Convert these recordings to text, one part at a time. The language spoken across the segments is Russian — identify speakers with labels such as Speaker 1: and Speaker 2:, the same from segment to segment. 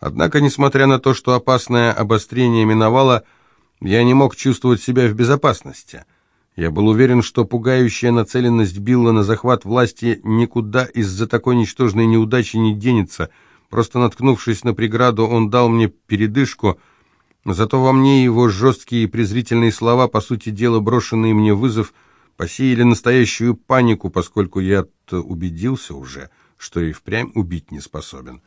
Speaker 1: Однако, несмотря на то, что опасное обострение миновало, я не мог чувствовать себя в безопасности. Я был уверен, что пугающая нацеленность Билла на захват власти никуда из-за такой ничтожной неудачи не денется. Просто наткнувшись на преграду, он дал мне передышку, зато во мне его жесткие и презрительные слова, по сути дела брошенные мне вызов, посеяли настоящую панику, поскольку я убедился уже, что и впрямь убить не способен.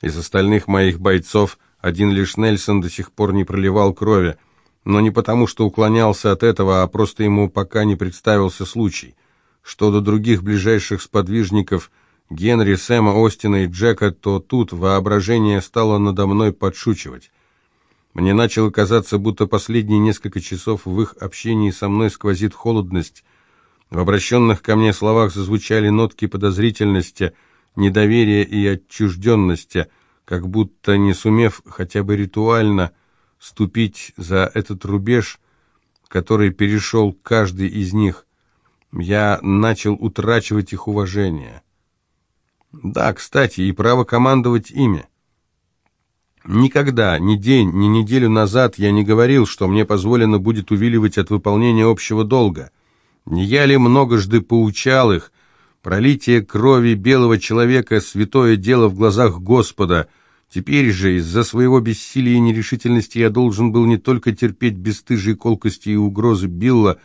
Speaker 1: Из остальных моих бойцов один лишь Нельсон до сих пор не проливал крови, но не потому, что уклонялся от этого, а просто ему пока не представился случай. Что до других ближайших сподвижников Генри, Сэма, Остина и Джека, то тут воображение стало надо мной подшучивать. Мне начало казаться, будто последние несколько часов в их общении со мной сквозит холодность. В обращенных ко мне словах зазвучали нотки подозрительности, недоверия и отчужденности, как будто не сумев хотя бы ритуально ступить за этот рубеж, который перешел каждый из них, я начал утрачивать их уважение. Да, кстати, и право командовать ими. Никогда, ни день, ни неделю назад я не говорил, что мне позволено будет увиливать от выполнения общего долга. Не я ли многожды поучал их, пролитие крови белого человека — святое дело в глазах Господа — Теперь же из-за своего бессилия и нерешительности я должен был не только терпеть бесстыжие колкости и угрозы Билла,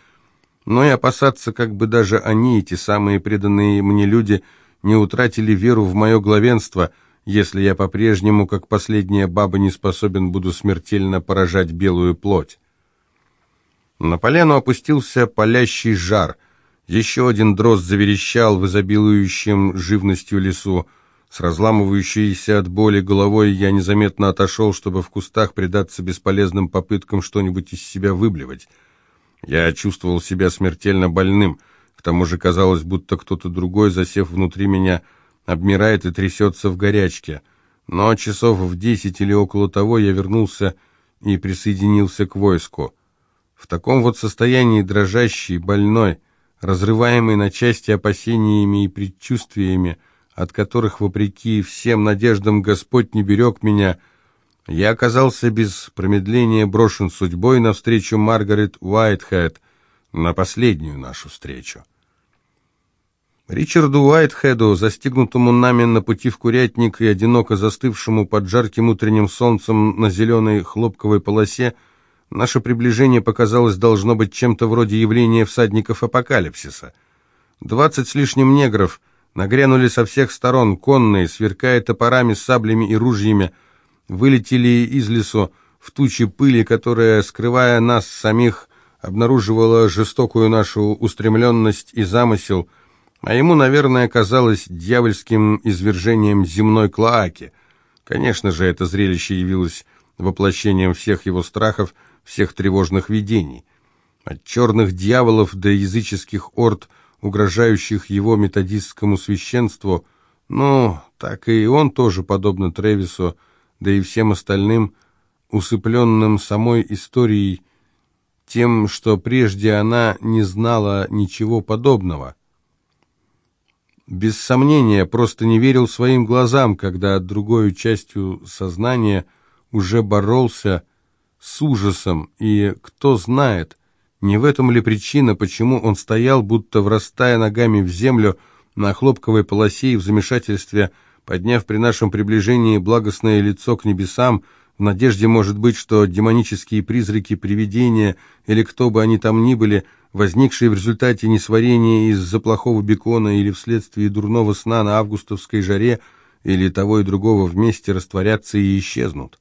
Speaker 1: но и опасаться, как бы даже они, эти самые преданные мне люди, не утратили веру в мое главенство, если я по-прежнему, как последняя баба, не способен буду смертельно поражать белую плоть. На поляну опустился палящий жар. Еще один дрозд заверещал в изобилующем живностью лесу. С разламывающейся от боли головой я незаметно отошел, чтобы в кустах предаться бесполезным попыткам что-нибудь из себя выблевать. Я чувствовал себя смертельно больным, к тому же казалось, будто кто-то другой, засев внутри меня, обмирает и трясется в горячке. Но часов в десять или около того я вернулся и присоединился к войску. В таком вот состоянии дрожащий, больной, разрываемый на части опасениями и предчувствиями, от которых, вопреки всем надеждам, Господь не берег меня, я оказался без промедления брошен судьбой навстречу Маргарет Уайтхед, на последнюю нашу встречу. Ричарду Уайтхеду, застигнутому нами на пути в курятник и одиноко застывшему под жарким утренним солнцем на зеленой хлопковой полосе, наше приближение показалось должно быть чем-то вроде явления всадников апокалипсиса. Двадцать с лишним негров — Нагрянули со всех сторон, конные, сверкая топорами, саблями и ружьями, вылетели из лесу в тучи пыли, которая, скрывая нас самих, обнаруживала жестокую нашу устремленность и замысел, а ему, наверное, казалось дьявольским извержением земной клоаки. Конечно же, это зрелище явилось воплощением всех его страхов, всех тревожных видений. От черных дьяволов до языческих орд – угрожающих его методистскому священству, но так и он тоже, подобно Тревису, да и всем остальным, усыпленным самой историей, тем, что прежде она не знала ничего подобного. Без сомнения, просто не верил своим глазам, когда другой частью сознания уже боролся с ужасом, и, кто знает, не в этом ли причина, почему он стоял, будто врастая ногами в землю, на хлопковой полосе и в замешательстве, подняв при нашем приближении благостное лицо к небесам, в надежде, может быть, что демонические призраки, привидения или кто бы они там ни были, возникшие в результате несварения из-за плохого бекона или вследствие дурного сна на августовской жаре, или того и другого вместе растворятся и исчезнут.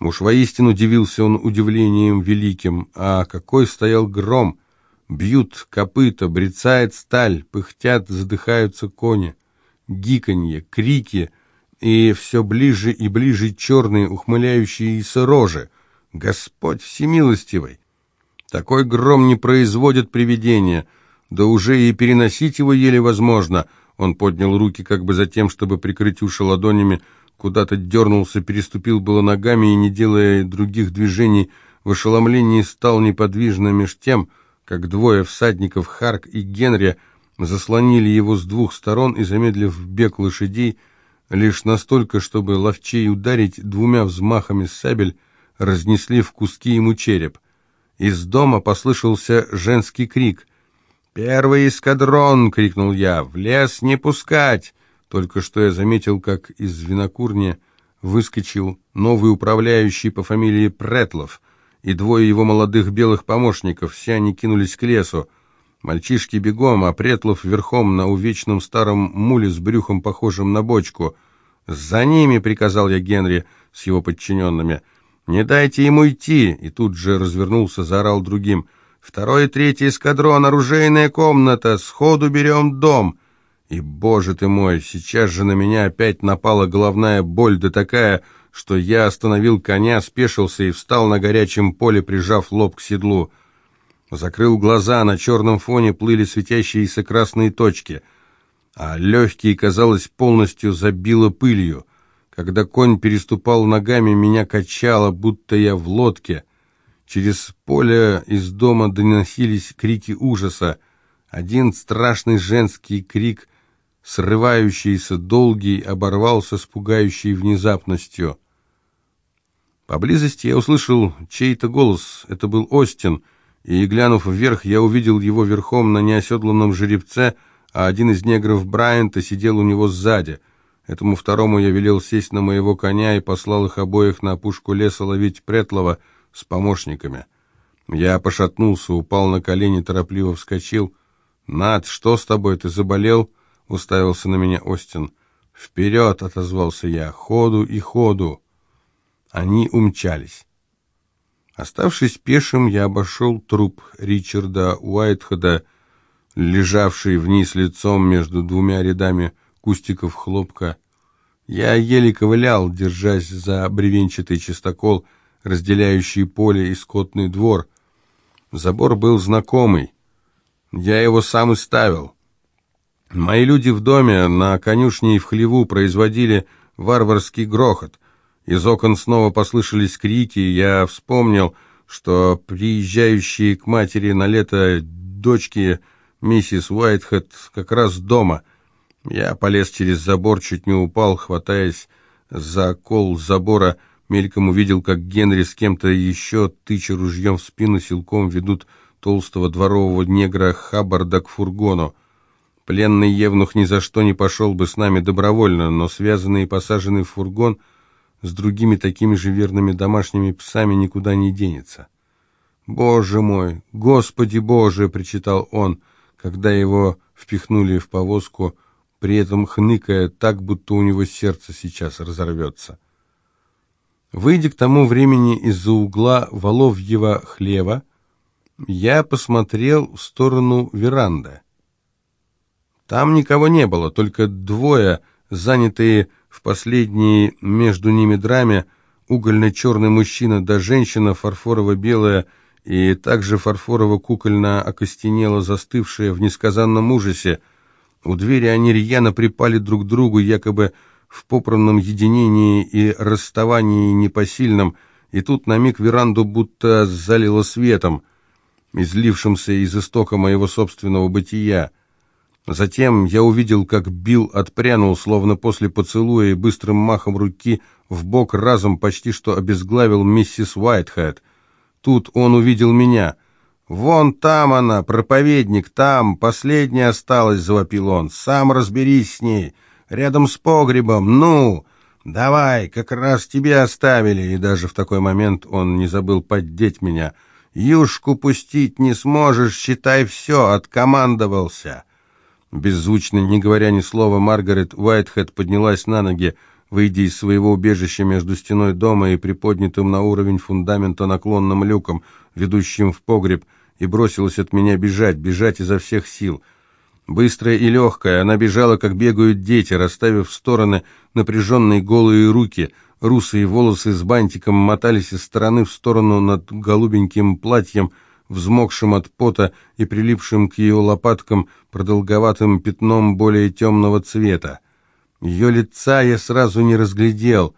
Speaker 1: Уж воистину удивился он удивлением великим, а какой стоял гром! Бьют копыта, брецает сталь, пыхтят, задыхаются кони. Гиканье, крики и все ближе и ближе черные ухмыляющиеся рожи. Господь всемилостивый! Такой гром не производит привидения, да уже и переносить его еле возможно. Он поднял руки как бы за тем, чтобы прикрыть уши ладонями, куда-то дернулся, переступил было ногами и, не делая других движений, в ошеломлении стал неподвижно меж тем, как двое всадников, Харк и Генри, заслонили его с двух сторон и, замедлив бег лошадей, лишь настолько, чтобы ловчей ударить двумя взмахами сабель, разнесли в куски ему череп. Из дома послышался женский крик. «Первый эскадрон!» — крикнул я. «В лес не пускать!» Только что я заметил, как из винокурни выскочил новый управляющий по фамилии Претлов и двое его молодых белых помощников. Все они кинулись к лесу. Мальчишки бегом, а Претлов верхом на увечном старом муле с брюхом, похожим на бочку. «За ними!» — приказал я Генри с его подчиненными. «Не дайте ему идти!» И тут же развернулся, заорал другим. «Второй и третий эскадрон, оружейная комната! Сходу берем дом!» И, боже ты мой, сейчас же на меня опять напала головная боль, да такая, что я остановил коня, спешился и встал на горячем поле, прижав лоб к седлу. Закрыл глаза, на черном фоне плыли светящиеся красные точки, а легкие, казалось, полностью забило пылью. Когда конь переступал ногами, меня качало, будто я в лодке. Через поле из дома доносились крики ужаса. Один страшный женский крик — срывающийся, долгий, оборвался с пугающей внезапностью. Поблизости я услышал чей-то голос, это был Остин, и, глянув вверх, я увидел его верхом на неоседланном жеребце, а один из негров Брайанта сидел у него сзади. Этому второму я велел сесть на моего коня и послал их обоих на опушку леса ловить Претлова с помощниками. Я пошатнулся, упал на колени, торопливо вскочил. «Над, что с тобой, ты заболел?» — уставился на меня Остин. «Вперед!» — отозвался я. «Ходу и ходу!» Они умчались. Оставшись пешим, я обошел труп Ричарда Уайтхеда, лежавший вниз лицом между двумя рядами кустиков хлопка. Я еле ковылял, держась за бревенчатый чистокол, разделяющий поле и скотный двор. Забор был знакомый. Я его сам и ставил. Мои люди в доме, на конюшне и в хлеву производили варварский грохот. Из окон снова послышались крики, я вспомнил, что приезжающие к матери на лето дочки миссис Уайтхед как раз дома. Я полез через забор, чуть не упал, хватаясь за кол забора, мельком увидел, как Генри с кем-то еще, тыча ружьем в спину, силком ведут толстого дворового негра Хаббарда к фургону. Пленный евнух ни за что не пошел бы с нами добровольно, но связанный и посаженный в фургон с другими такими же верными домашними псами никуда не денется. «Боже мой! Господи Боже!» — причитал он, когда его впихнули в повозку, при этом хныкая так, будто у него сердце сейчас разорвется. Выйдя к тому времени из-за угла Воловьего хлева, я посмотрел в сторону веранды. Там никого не было, только двое, занятые в последней между ними драме, угольно-черный мужчина да женщина, фарфорово-белая и также фарфорово-кукольно окостенела, застывшая в несказанном ужасе. У двери они рьяно припали друг к другу, якобы в попранном единении и расставании непосильном, и тут на миг веранду будто залило светом, излившимся из истока моего собственного бытия. Затем я увидел, как Билл отпрянул, словно после поцелуя, и быстрым махом руки в бок разом почти что обезглавил миссис Уайтхед. Тут он увидел меня. «Вон там она, проповедник, там, последняя осталась», — завопил он. «Сам разберись с ней, рядом с погребом, ну!» «Давай, как раз тебя оставили!» И даже в такой момент он не забыл поддеть меня. «Юшку пустить не сможешь, считай все, откомандовался!» Беззвучно, не говоря ни слова, Маргарет Уайтхед поднялась на ноги, выйдя из своего убежища между стеной дома и приподнятым на уровень фундамента наклонным люком, ведущим в погреб, и бросилась от меня бежать, бежать изо всех сил. Быстрая и легкая, она бежала, как бегают дети, расставив в стороны напряженные голые руки, русые волосы с бантиком мотались из стороны в сторону над голубеньким платьем, взмокшим от пота и прилипшим к ее лопаткам продолговатым пятном более темного цвета. Ее лица я сразу не разглядел.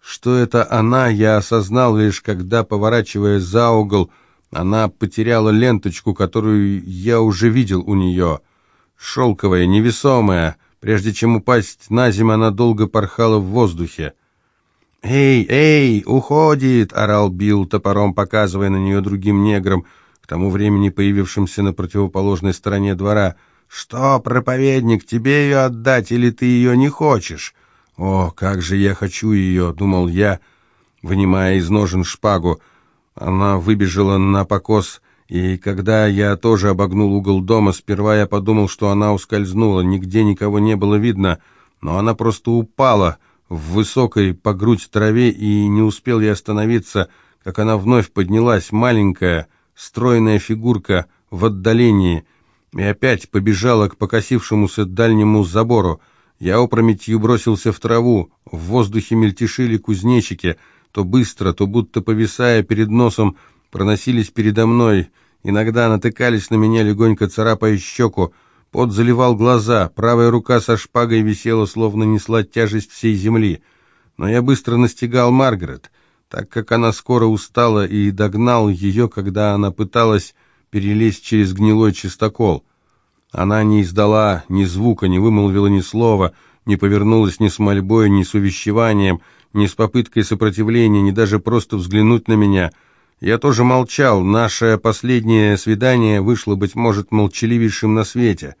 Speaker 1: Что это она, я осознал лишь, когда, поворачивая за угол, она потеряла ленточку, которую я уже видел у нее. Шелковая, невесомая, Прежде чем упасть на землю, она долго порхала в воздухе. «Эй, эй, уходит!» — орал Билл, топором показывая на нее другим неграм, к тому времени появившимся на противоположной стороне двора. «Что, проповедник, тебе ее отдать или ты ее не хочешь?» «О, как же я хочу ее!» — думал я, вынимая из ножен шпагу. Она выбежала на покос, и когда я тоже обогнул угол дома, сперва я подумал, что она ускользнула, нигде никого не было видно, но она просто упала — в высокой по грудь траве, и не успел я остановиться, как она вновь поднялась, маленькая, стройная фигурка в отдалении, и опять побежала к покосившемуся дальнему забору. Я опрометью бросился в траву, в воздухе мельтешили кузнечики, то быстро, то будто повисая перед носом, проносились передо мной, иногда натыкались на меня, легонько царапая щеку, Пот заливал глаза, правая рука со шпагой висела, словно несла тяжесть всей земли. Но я быстро настигал Маргарет, так как она скоро устала, и догнал ее, когда она пыталась перелезть через гнилой чистокол. Она не издала ни звука, не вымолвила ни слова, не повернулась ни с мольбой, ни с увещеванием, ни с попыткой сопротивления, ни даже просто взглянуть на меня. Я тоже молчал, наше последнее свидание вышло, быть может, молчаливейшим на свете.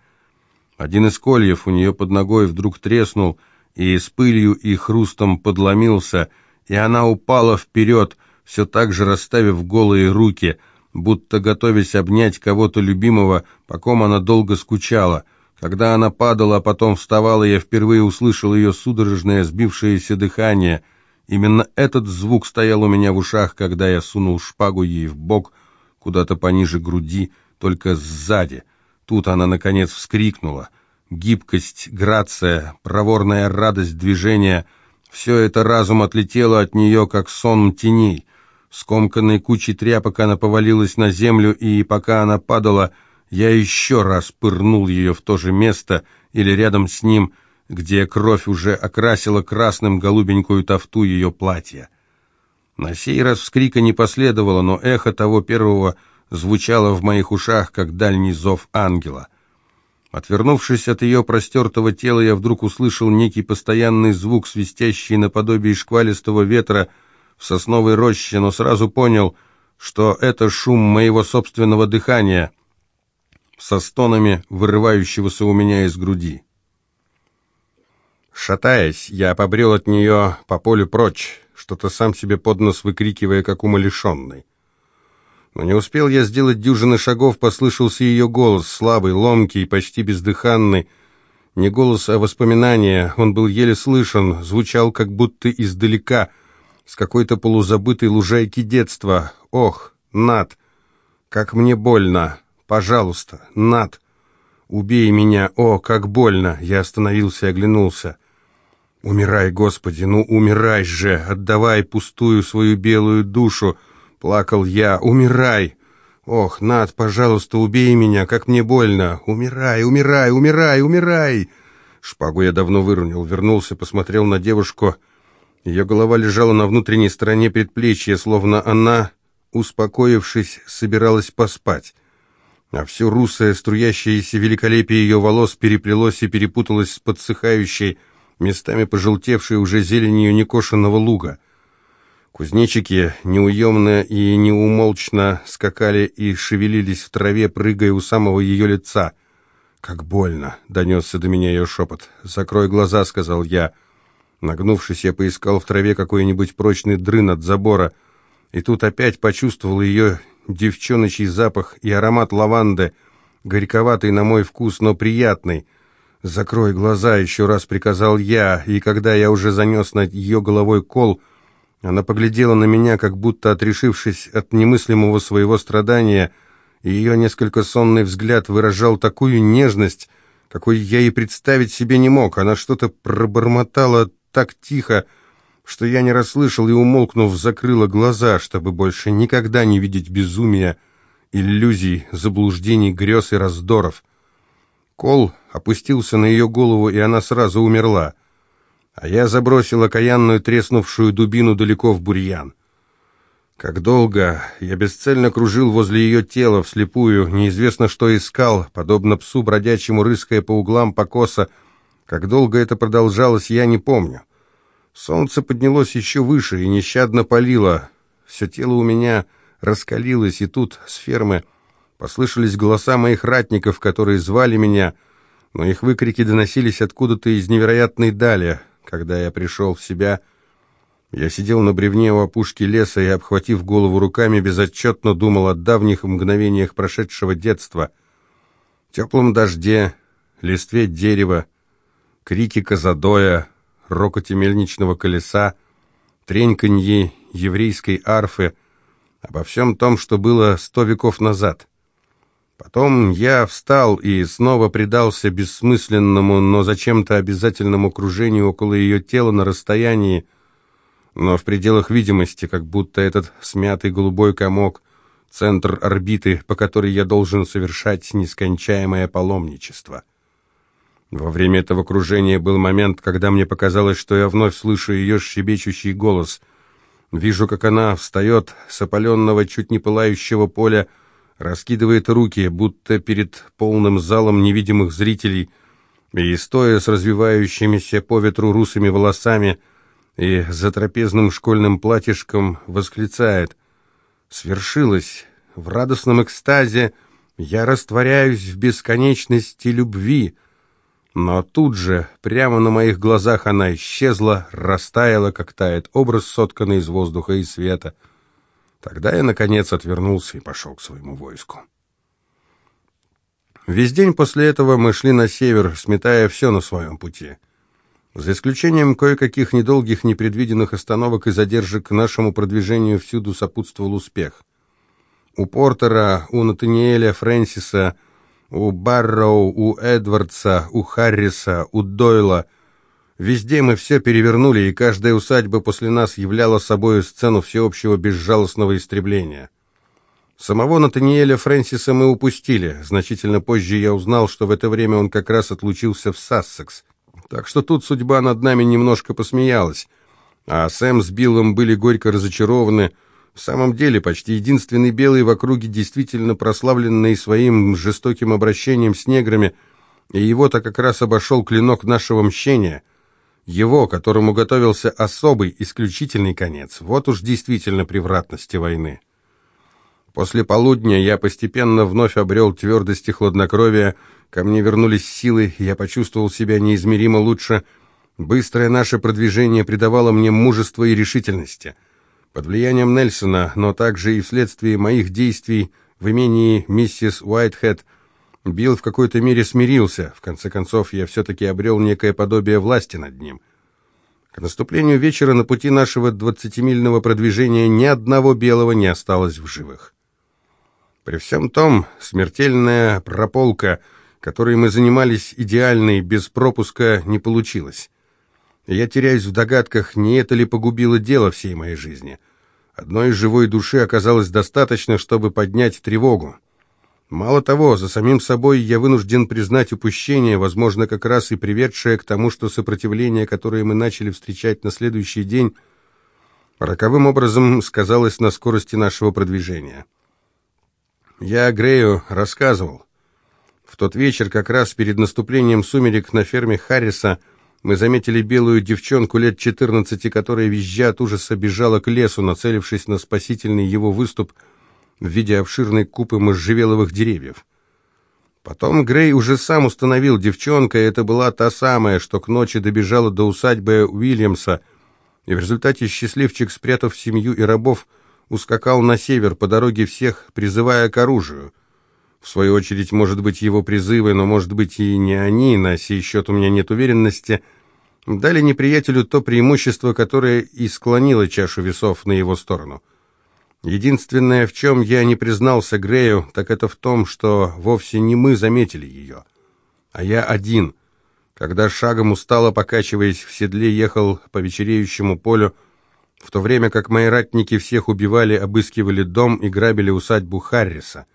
Speaker 1: Один из кольев у нее под ногой вдруг треснул, и с пылью и хрустом подломился, и она упала вперед, все так же расставив голые руки, будто готовясь обнять кого-то любимого, по ком она долго скучала. Когда она падала, а потом вставала, я впервые услышал ее судорожное сбившееся дыхание. Именно этот звук стоял у меня в ушах, когда я сунул шпагу ей в бок, куда-то пониже груди, только сзади — Тут она, наконец, вскрикнула. Гибкость, грация, проворная радость движения — все это разум отлетело от нее, как сон теней. Скомканной кучей тряпок она повалилась на землю, и пока она падала, я еще раз пырнул ее в то же место или рядом с ним, где кровь уже окрасила красным голубенькую тофту ее платья. На сей раз вскрика не последовало, но эхо того первого — звучало в моих ушах, как дальний зов ангела. Отвернувшись от ее простертого тела, я вдруг услышал некий постоянный звук, свистящий наподобие шквалистого ветра в сосновой роще, но сразу понял, что это шум моего собственного дыхания со стонами, вырывающегося у меня из груди. Шатаясь, я побрел от нее по полю прочь, что-то сам себе под нос выкрикивая, как умалишенный. Но не успел я сделать дюжины шагов, послышался ее голос, слабый, ломкий, почти бездыханный. Не голос, а воспоминания. Он был еле слышен, звучал как будто издалека, с какой-то полузабытой лужайки детства. «Ох, Над, как мне больно! Пожалуйста, Над, убей меня! О, как больно!» Я остановился и оглянулся. «Умирай, Господи, ну умирай же! Отдавай пустую свою белую душу!» Плакал я. «Умирай!» «Ох, Над, пожалуйста, убей меня, как мне больно! Умирай, умирай, умирай, умирай!» Шпагу я давно выронил, вернулся, посмотрел на девушку. Ее голова лежала на внутренней стороне предплечья, словно она, успокоившись, собиралась поспать. А все русое, струящееся великолепие ее волос переплелось и перепуталось с подсыхающей, местами пожелтевшей уже зеленью некошенного луга — Кузнечики неуемно и неумолчно скакали и шевелились в траве, прыгая у самого ее лица. «Как больно!» — донесся до меня ее шепот. «Закрой глаза», — сказал я. Нагнувшись, я поискал в траве какой-нибудь прочный дрын от забора, и тут опять почувствовал ее девчоночий запах и аромат лаванды, горьковатый на мой вкус, но приятный. «Закрой глаза», — еще раз приказал я, и когда я уже занес над ее головой кол — она поглядела на меня, как будто отрешившись от немыслимого своего страдания, и ее несколько сонный взгляд выражал такую нежность, какой я и представить себе не мог. Она что-то пробормотала так тихо, что я не расслышал и, умолкнув, закрыла глаза, чтобы больше никогда не видеть безумия, иллюзий, заблуждений, грез и раздоров. Кол опустился на ее голову, и она сразу умерла а я забросил окаянную треснувшую дубину далеко в бурьян. Как долго я бесцельно кружил возле ее тела вслепую, неизвестно что искал, подобно псу бродячему, рыская по углам покоса, Как долго это продолжалось, я не помню. Солнце поднялось еще выше и нещадно палило. Все тело у меня раскалилось, и тут с фермы послышались голоса моих ратников, которые звали меня, но их выкрики доносились откуда-то из невероятной дали. Когда я пришел в себя, я сидел на бревне у опушки леса и, обхватив голову руками, безотчетно думал о давних мгновениях прошедшего детства, теплом дожде, листве дерева, крики казадоя, рокоте мельничного колеса, треньканье еврейской арфы, обо всем том, что было сто веков назад. Потом я встал и снова предался бессмысленному, но зачем-то обязательному кружению около ее тела на расстоянии, но в пределах видимости, как будто этот смятый голубой комок — центр орбиты, по которой я должен совершать нескончаемое паломничество. Во время этого кружения был момент, когда мне показалось, что я вновь слышу ее щебечущий голос. Вижу, как она встает с опаленного, чуть не пылающего поля, раскидывает руки, будто перед полным залом невидимых зрителей, и, стоя с развивающимися по ветру русыми волосами и за трапезным школьным платьишком, восклицает «Свершилось! В радостном экстазе я растворяюсь в бесконечности любви!» Но тут же, прямо на моих глазах она исчезла, растаяла, как тает образ, сотканный из воздуха и света. Тогда я, наконец, отвернулся и пошел к своему войску. Весь день после этого мы шли на север, сметая все на своем пути. За исключением кое-каких недолгих непредвиденных остановок и задержек нашему продвижению всюду сопутствовал успех. У Портера, у Натаниэля Фрэнсиса – у Барроу, у Эдвардса, у Харриса, у Дойла. Везде мы все перевернули, и каждая усадьба после нас являла собой сцену всеобщего безжалостного истребления. Самого Натаниэля Фрэнсиса мы упустили. Значительно позже я узнал, что в это время он как раз отлучился в Сассекс. Так что тут судьба над нами немножко посмеялась. А Сэм с Биллом были горько разочарованы, в самом деле, почти единственный белый в округе, действительно прославленный своим жестоким обращением с неграми, и его-то как раз обошел клинок нашего мщения. Его, которому готовился особый, исключительный конец. Вот уж действительно превратности войны. После полудня я постепенно вновь обрел твердость и хладнокровие, ко мне вернулись силы, я почувствовал себя неизмеримо лучше. Быстрое наше продвижение придавало мне мужество и решительности — под влиянием Нельсона, но также и вследствие моих действий в имении миссис Уайтхед, Билл в какой-то мере смирился. В конце концов, я все-таки обрел некое подобие власти над ним. К наступлению вечера на пути нашего двадцатимильного продвижения ни одного белого не осталось в живых. При всем том, смертельная прополка, которой мы занимались идеальной, без пропуска, не получилась. Я теряюсь в догадках, не это ли погубило дело всей моей жизни. Одной живой души оказалось достаточно, чтобы поднять тревогу. Мало того, за самим собой я вынужден признать упущение, возможно, как раз и приведшее к тому, что сопротивление, которое мы начали встречать на следующий день, роковым образом сказалось на скорости нашего продвижения. Я Грею рассказывал. В тот вечер, как раз перед наступлением сумерек на ферме Харриса, мы заметили белую девчонку лет 14, которая, визжа от ужаса, бежала к лесу, нацелившись на спасительный его выступ в виде обширной купы можжевеловых деревьев. Потом Грей уже сам установил, девчонка это была та самая, что к ночи добежала до усадьбы Уильямса, и в результате счастливчик, спрятав семью и рабов, ускакал на север, по дороге всех призывая к оружию. В свою очередь, может быть, его призывы, но, может быть, и не они, на сей счет у меня нет уверенности, дали неприятелю то преимущество, которое и склонило чашу весов на его сторону. Единственное, в чем я не признался Грею, так это в том, что вовсе не мы заметили ее, а я один. Когда шагом устало покачиваясь в седле, ехал по вечереющему полю, в то время как мои ратники всех убивали, обыскивали дом и грабили усадьбу Харриса.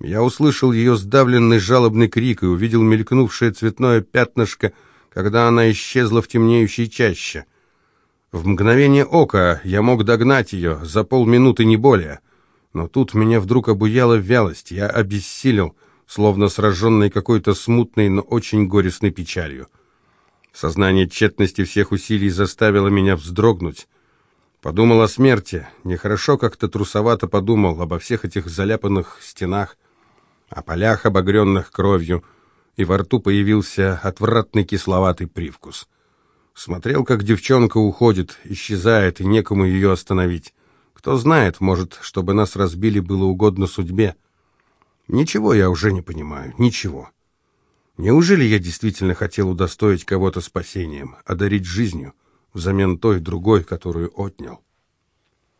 Speaker 1: Я услышал ее сдавленный жалобный крик и увидел мелькнувшее цветное пятнышко, когда она исчезла в темнеющей чаще. В мгновение ока я мог догнать ее, за полминуты не более. Но тут меня вдруг обуяла вялость, я обессилел, словно сраженный какой-то смутной, но очень горестной печалью. Сознание тщетности всех усилий заставило меня вздрогнуть. Подумал о смерти. Нехорошо как-то трусовато подумал обо всех этих заляпанных стенах, о полях, обогренных кровью, и во рту появился отвратный кисловатый привкус. Смотрел, как девчонка уходит, исчезает, и некому ее остановить. Кто знает, может, чтобы нас разбили, было угодно судьбе. Ничего я уже не понимаю, ничего. Неужели я действительно хотел удостоить кого-то спасением, одарить жизнью, взамен той другой, которую отнял?